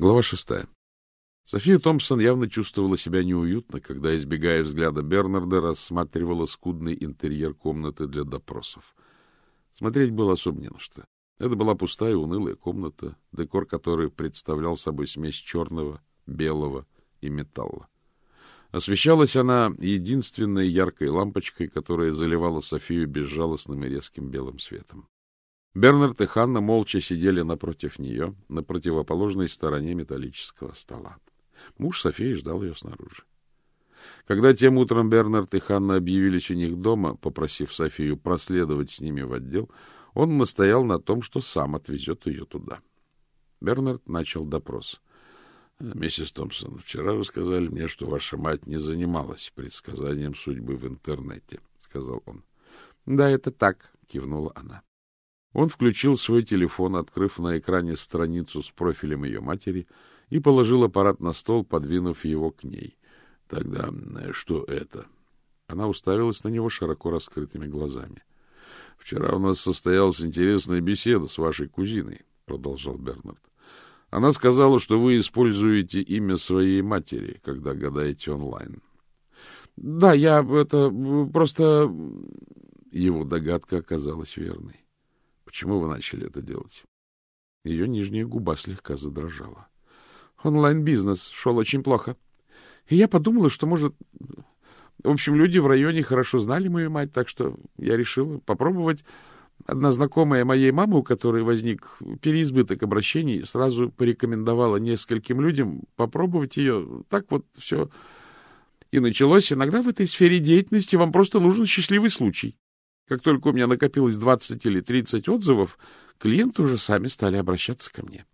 Глава шестая. София Томпсон явно чувствовала себя неуютно, когда, избегая взгляда Бернарда, рассматривала скудный интерьер комнаты для допросов. Смотреть было особо не на что. Это была пустая, унылая комната, декор которой представлял собой смесь черного, белого и металла. Освещалась она единственной яркой лампочкой, которая заливала Софию безжалостным и резким белым светом. Бернард и Ханна молча сидели напротив нее, на противоположной стороне металлического стола. Муж Софии ждал ее снаружи. Когда тем утром Бернард и Ханна объявились у них дома, попросив Софию проследовать с ними в отдел, он настоял на том, что сам отвезет ее туда. Бернард начал допрос. — Миссис Томпсон, вчера вы сказали мне, что ваша мать не занималась предсказанием судьбы в интернете, — сказал он. — Да, это так, — кивнула она. Он включил свой телефон, открыв на экране страницу с профилем ее матери, и положил аппарат на стол, подвинув его к ней. — Тогда э, что это? Она уставилась на него широко раскрытыми глазами. — Вчера у нас состоялась интересная беседа с вашей кузиной, — продолжал Бернард. Она сказала, что вы используете имя своей матери, когда гадаете онлайн. — Да, я это просто... Его догадка оказалась верной. Почему вы начали это делать? Ее нижняя губа слегка задрожала. Онлайн-бизнес шел очень плохо. И я подумала, что, может... В общем, люди в районе хорошо знали мою мать, так что я решила попробовать. Одна знакомая моей мамы, у которой возник переизбыток обращений, сразу порекомендовала нескольким людям попробовать ее. Так вот все и началось. Иногда в этой сфере деятельности вам просто нужен счастливый случай. Как только у меня накопилось 20 или 30 отзывов, клиенты уже сами стали обращаться ко мне.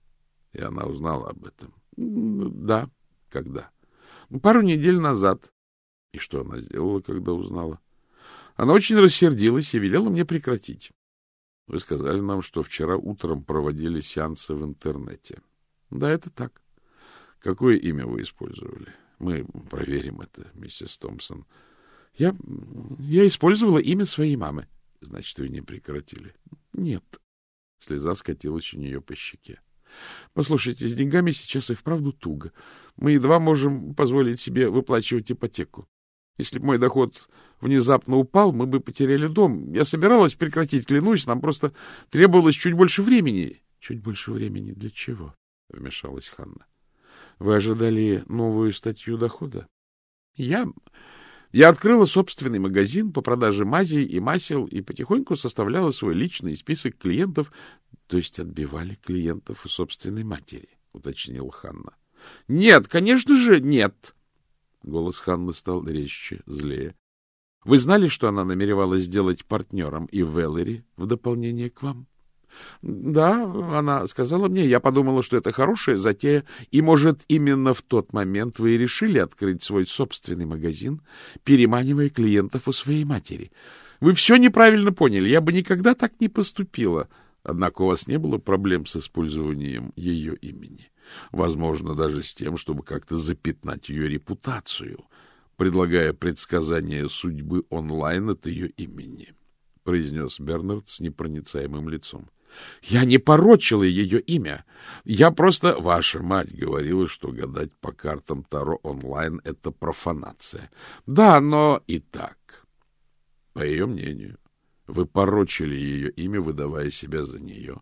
И она узнала об этом. Да. Когда? Пару недель назад. И что она сделала, когда узнала? Она очень рассердилась и велела мне прекратить. Вы сказали нам, что вчера утром проводили сеансы в интернете. Да, это так. Какое имя вы использовали? Мы проверим это, миссис Томпсон. — я... использовала имя своей мамы. Значит, вы не прекратили? Нет. Слеза скатилась у нее по щеке. Послушайте, с деньгами сейчас и вправду туго. Мы едва можем позволить себе выплачивать ипотеку. Если бы мой доход внезапно упал, мы бы потеряли дом. Я собиралась прекратить, клянусь, нам просто требовалось чуть больше времени. — Чуть больше времени для чего? — вмешалась Ханна. — Вы ожидали новую статью дохода? — Я... Я открыла собственный магазин по продаже мазей и масел и потихоньку составляла свой личный список клиентов, то есть отбивали клиентов у собственной матери, — уточнил Ханна. — Нет, конечно же, нет! Голос Ханны стал резче, злее. — Вы знали, что она намеревалась сделать партнером и Веллери в дополнение к вам? Да, она сказала мне, я подумала, что это хорошая затея, и, может, именно в тот момент вы и решили открыть свой собственный магазин, переманивая клиентов у своей матери. Вы все неправильно поняли, я бы никогда так не поступила. Однако у вас не было проблем с использованием ее имени. Возможно, даже с тем, чтобы как-то запятнать ее репутацию, предлагая предсказание судьбы онлайн от ее имени, — произнес Бернард с непроницаемым лицом. Я не порочила ее имя. Я просто... Ваша мать говорила, что гадать по картам Таро онлайн — это профанация. Да, но и так. По ее мнению, вы порочили ее имя, выдавая себя за нее,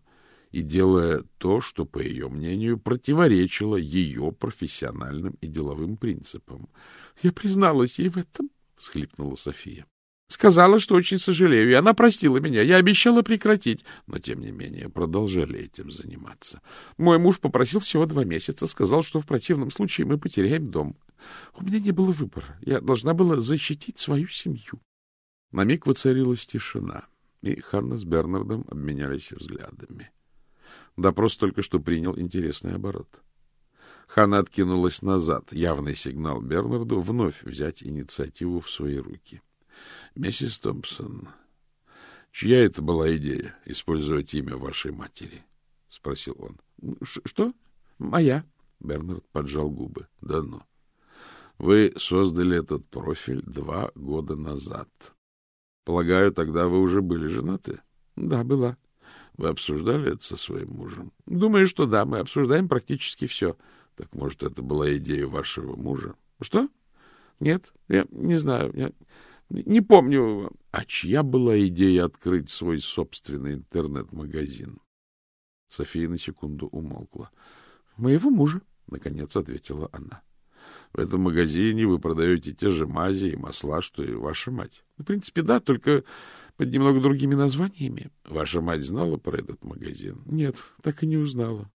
и делая то, что, по ее мнению, противоречило ее профессиональным и деловым принципам. — Я призналась ей в этом, — всхлипнула София. Сказала, что очень сожалею, и она простила меня. Я обещала прекратить, но, тем не менее, продолжали этим заниматься. Мой муж попросил всего два месяца, сказал, что в противном случае мы потеряем дом. У меня не было выбора. Я должна была защитить свою семью. На миг воцарилась тишина, и Ханна с Бернардом обменялись взглядами. Допрос только что принял интересный оборот. Ханна откинулась назад, явный сигнал Бернарду вновь взять инициативу в свои руки. —— Миссис Томпсон, чья это была идея — использовать имя вашей матери? — спросил он. — Что? — Моя. Бернард поджал губы. — Да ну. Вы создали этот профиль два года назад. Полагаю, тогда вы уже были женаты? — Да, была. Вы обсуждали это со своим мужем? Думаю, что да, мы обсуждаем практически все. Так, может, это была идея вашего мужа? Что? Нет, я не знаю, я не помню. А чья была идея открыть свой собственный интернет-магазин? София на секунду умолкла. — Моего мужа, — наконец ответила она. — В этом магазине вы продаете те же мази и масла, что и ваша мать. — В принципе, да, только под немного другими названиями. Ваша мать знала про этот магазин? Нет, так и не узнала.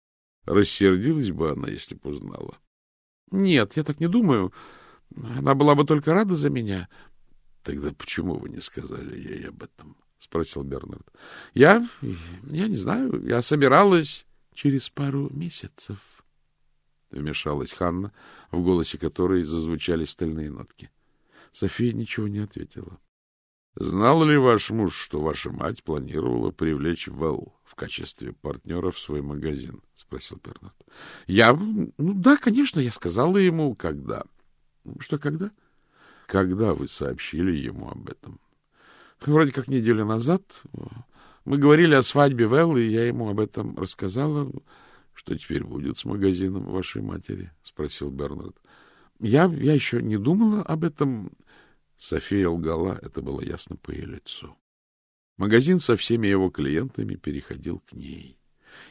Рассердилась бы она, если бы узнала. Нет, я так не думаю. Она была бы только рада за меня. Тогда почему вы не сказали ей об этом? спросил Бернард. Я я не знаю, я собиралась через пару месяцев. Вмешалась Ханна, в голосе которой зазвучали стальные нотки. София ничего не ответила. Знал ли ваш муж, что ваша мать планировала привлечь Вэл в качестве партнера в свой магазин? — спросил Бернард. — Я... Ну да, конечно, я сказала ему, когда. — Что когда? — Когда вы сообщили ему об этом? — Вроде как неделю назад. Мы говорили о свадьбе Вэл, и я ему об этом рассказала. — Что теперь будет с магазином вашей матери? — спросил Бернард. — Я, я еще не думала об этом. София лгала, это было ясно по ее лицу. Магазин со всеми его клиентами переходил к ней.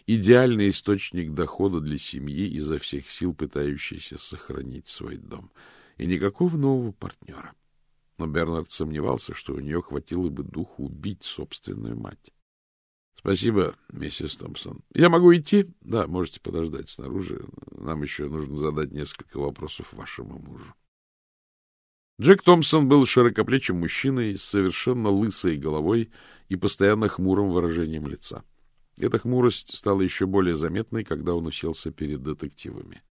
Идеальный источник дохода для семьи, изо всех сил пытающейся сохранить свой дом. И никакого нового партнера. Но Бернард сомневался, что у нее хватило бы духу убить собственную мать. — Спасибо, миссис Томпсон. Я могу идти? Да, можете подождать снаружи. Нам еще нужно задать несколько вопросов вашему мужу. Джек Томпсон был широкоплечим мужчиной с совершенно лысой головой и постоянно хмурым выражением лица. Эта хмурость стала еще более заметной, когда он уселся перед детективами. —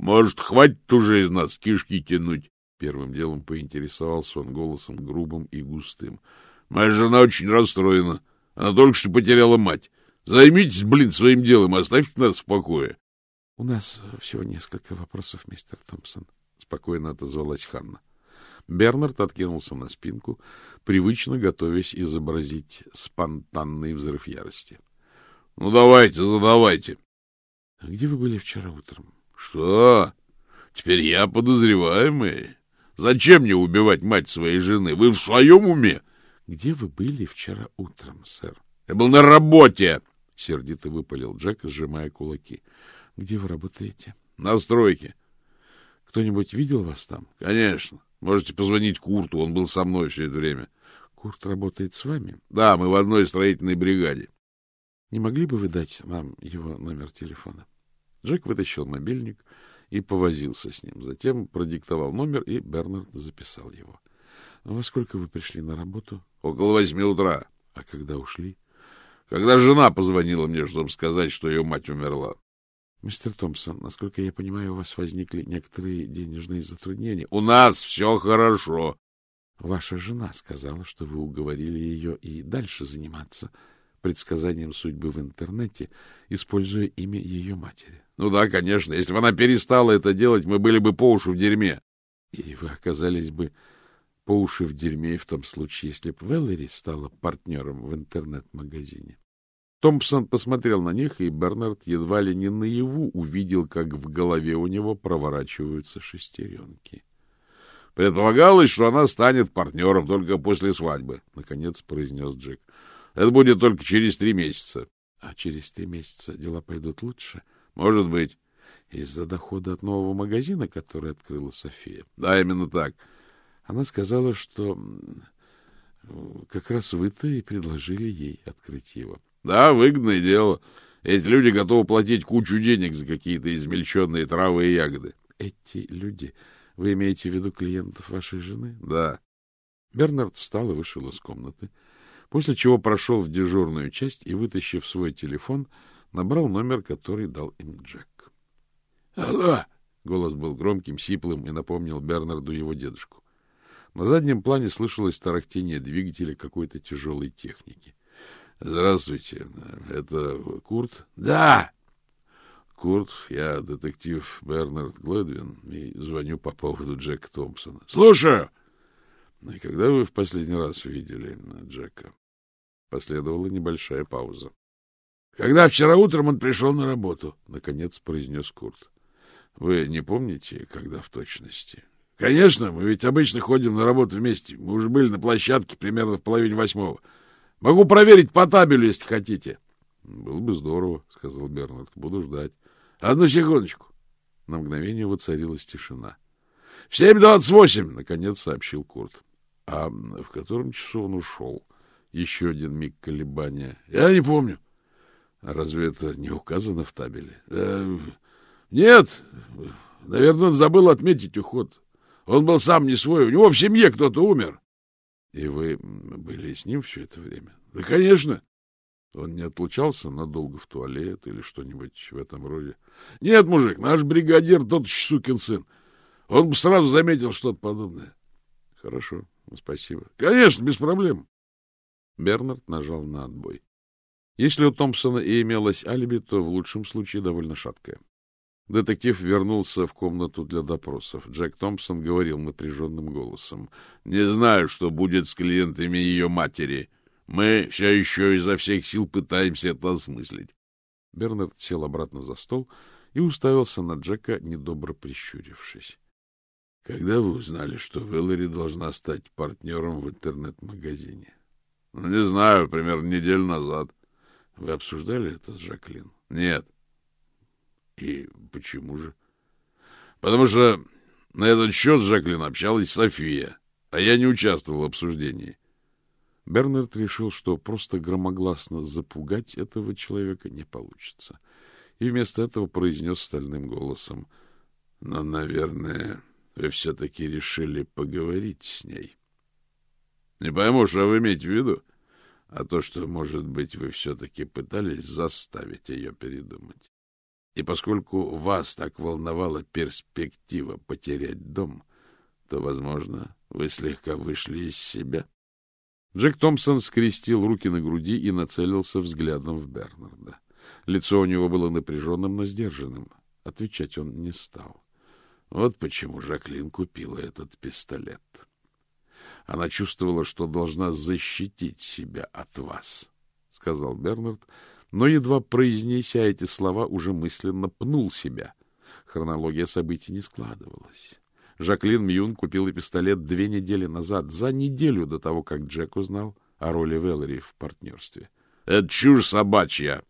Может, хватит уже из нас кишки тянуть? Первым делом поинтересовался он голосом грубым и густым. — Моя жена очень расстроена. Она только что потеряла мать. Займитесь, блин, своим делом и оставьте нас в покое. — У нас всего несколько вопросов, мистер Томпсон, — спокойно отозвалась Ханна. Бернард откинулся на спинку, привычно готовясь изобразить спонтанный взрыв ярости. — Ну, давайте, задавайте. — Где вы были вчера утром? — Что? Теперь я подозреваемый? Зачем мне убивать мать своей жены? Вы в своем уме? — Где вы были вчера утром, сэр? — Я был на работе! — сердито выпалил Джек, сжимая кулаки. — Где вы работаете? — На стройке. — Кто-нибудь видел вас там? — Конечно. Можете позвонить Курту, он был со мной все это время. Курт работает с вами? Да, мы в одной строительной бригаде. Не могли бы вы дать нам его номер телефона? Джек вытащил мобильник и повозился с ним. Затем продиктовал номер, и Бернард записал его. — Во сколько вы пришли на работу? — Около восьми утра. — А когда ушли? — Когда жена позвонила мне, чтобы сказать, что ее мать умерла. — Мистер Томпсон, насколько я понимаю, у вас возникли некоторые денежные затруднения. — У нас все хорошо. — Ваша жена сказала, что вы уговорили ее и дальше заниматься предсказанием судьбы в интернете, используя имя ее матери. — Ну да, конечно. Если бы она перестала это делать, мы были бы по уши в дерьме. — И вы оказались бы по уши в дерьме в том случае, если бы Веллери стала партнером в интернет-магазине. Томпсон посмотрел на них, и Бернард едва ли не наяву увидел, как в голове у него проворачиваются шестеренки. — Предполагалось, что она станет партнером только после свадьбы, — наконец произнес Джек. — Это будет только через три месяца. — А через три месяца дела пойдут лучше? — Может быть. — Из-за дохода от нового магазина, который открыла София? — Да, именно так. Она сказала, что как раз вы-то и предложили ей открыть его. — да, выгодное дело. Эти люди готовы платить кучу денег за какие-то измельченные травы и ягоды. Эти люди... Вы имеете в виду клиентов вашей жены? Да. Бернард встал и вышел из комнаты, после чего прошел в дежурную часть и, вытащив свой телефон, набрал номер, который дал им Джек. «Алло!» — голос был громким, сиплым и напомнил Бернарду его дедушку. На заднем плане слышалось тарахтение двигателя какой-то тяжелой техники. Здравствуйте. Это Курт? Да. Курт, я детектив Бернард Глэдвин и звоню по поводу Джека Томпсона. Слушаю. Когда вы в последний раз видели Джека? Последовала небольшая пауза. Когда вчера утром он пришел на работу, — наконец произнес Курт. — Вы не помните, когда в точности? — Конечно, мы ведь обычно ходим на работу вместе. Мы уже были на площадке примерно в половине восьмого. Могу проверить по табелю, если хотите. — Было бы здорово, — сказал Бернард. — Буду ждать. — Одну секундочку. На мгновение воцарилась тишина. — В семь двадцать восемь, — наконец сообщил Курт. — А в котором часу он ушел? Еще один миг колебания. — Я не помню. — а разве это не указано в табеле? Э, нет. Наверное, он забыл отметить уход. Он был сам не свой. У него в семье кто-то умер. И вы были с ним все это время? Да, конечно. Он не отлучался надолго в туалет или что-нибудь в этом роде? Нет, мужик, наш бригадир тот сукин сын. Он бы сразу заметил что-то подобное. Хорошо, спасибо. Конечно, без проблем. Бернард нажал на отбой. Если у Томпсона и имелось алиби, то в лучшем случае довольно шаткое. Детектив вернулся в комнату для допросов. Джек Томпсон говорил напряженным голосом. — Не знаю, что будет с клиентами ее матери. Мы все еще изо всех сил пытаемся это осмыслить. Бернард сел обратно за стол и уставился на Джека, недобро прищурившись. — Когда вы узнали, что Вэллори должна стать партнером в интернет-магазине? — Не знаю, примерно неделю назад. Вы обсуждали это с Жаклин? Нет. И почему же? Потому что на этот счет с Жаклин общалась София, а я не участвовал в обсуждении. Бернард решил, что просто громогласно запугать этого человека не получится. И вместо этого произнес стальным голосом. — Но, наверное, вы все-таки решили поговорить с ней. — Не пойму, что вы имеете в виду? — а то, что, может быть, вы все-таки пытались заставить ее передумать. И поскольку вас так волновала перспектива потерять дом, то, возможно, вы слегка вышли из себя. Джек Томпсон скрестил руки на груди и нацелился взглядом в Бернарда. Лицо у него было напряженным, но сдержанным. Отвечать он не стал. Вот почему Жаклин купила этот пистолет. Она чувствовала, что должна защитить себя от вас, — сказал Бернард, но, едва произнеся эти слова, уже мысленно пнул себя. Хронология событий не складывалась. Жаклин Мьюн купила пистолет две недели назад, за неделю до того, как Джек узнал о роли Веллери в партнерстве. — Это чушь собачья!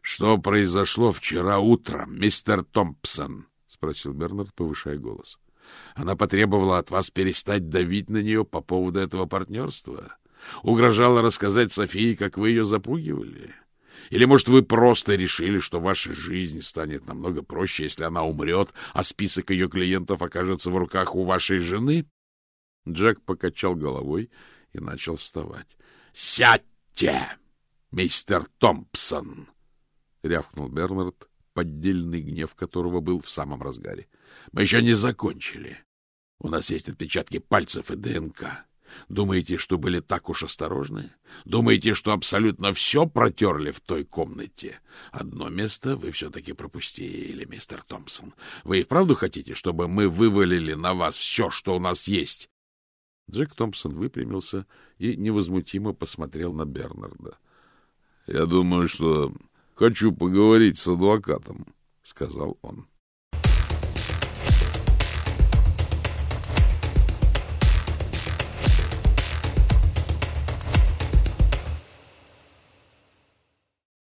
Что произошло вчера утром, мистер Томпсон? — спросил Бернард, повышая голос. — она потребовала от вас перестать давить на нее по поводу этого партнерства? Угрожала рассказать Софии, как вы ее запугивали? Или, может, вы просто решили, что ваша жизнь станет намного проще, если она умрет, а список ее клиентов окажется в руках у вашей жены? Джек покачал головой и начал вставать. — Сядьте, мистер Томпсон! — рявкнул Бернард, поддельный гнев которого был в самом разгаре. — Мы еще не закончили. У нас есть отпечатки пальцев и ДНК. Думаете, что были так уж осторожны? Думаете, что абсолютно все протерли в той комнате? Одно место вы все-таки пропустили, мистер Томпсон. Вы и вправду хотите, чтобы мы вывалили на вас все, что у нас есть? Джек Томпсон выпрямился и невозмутимо посмотрел на Бернарда. — Я думаю, что хочу поговорить с адвокатом, — сказал он. —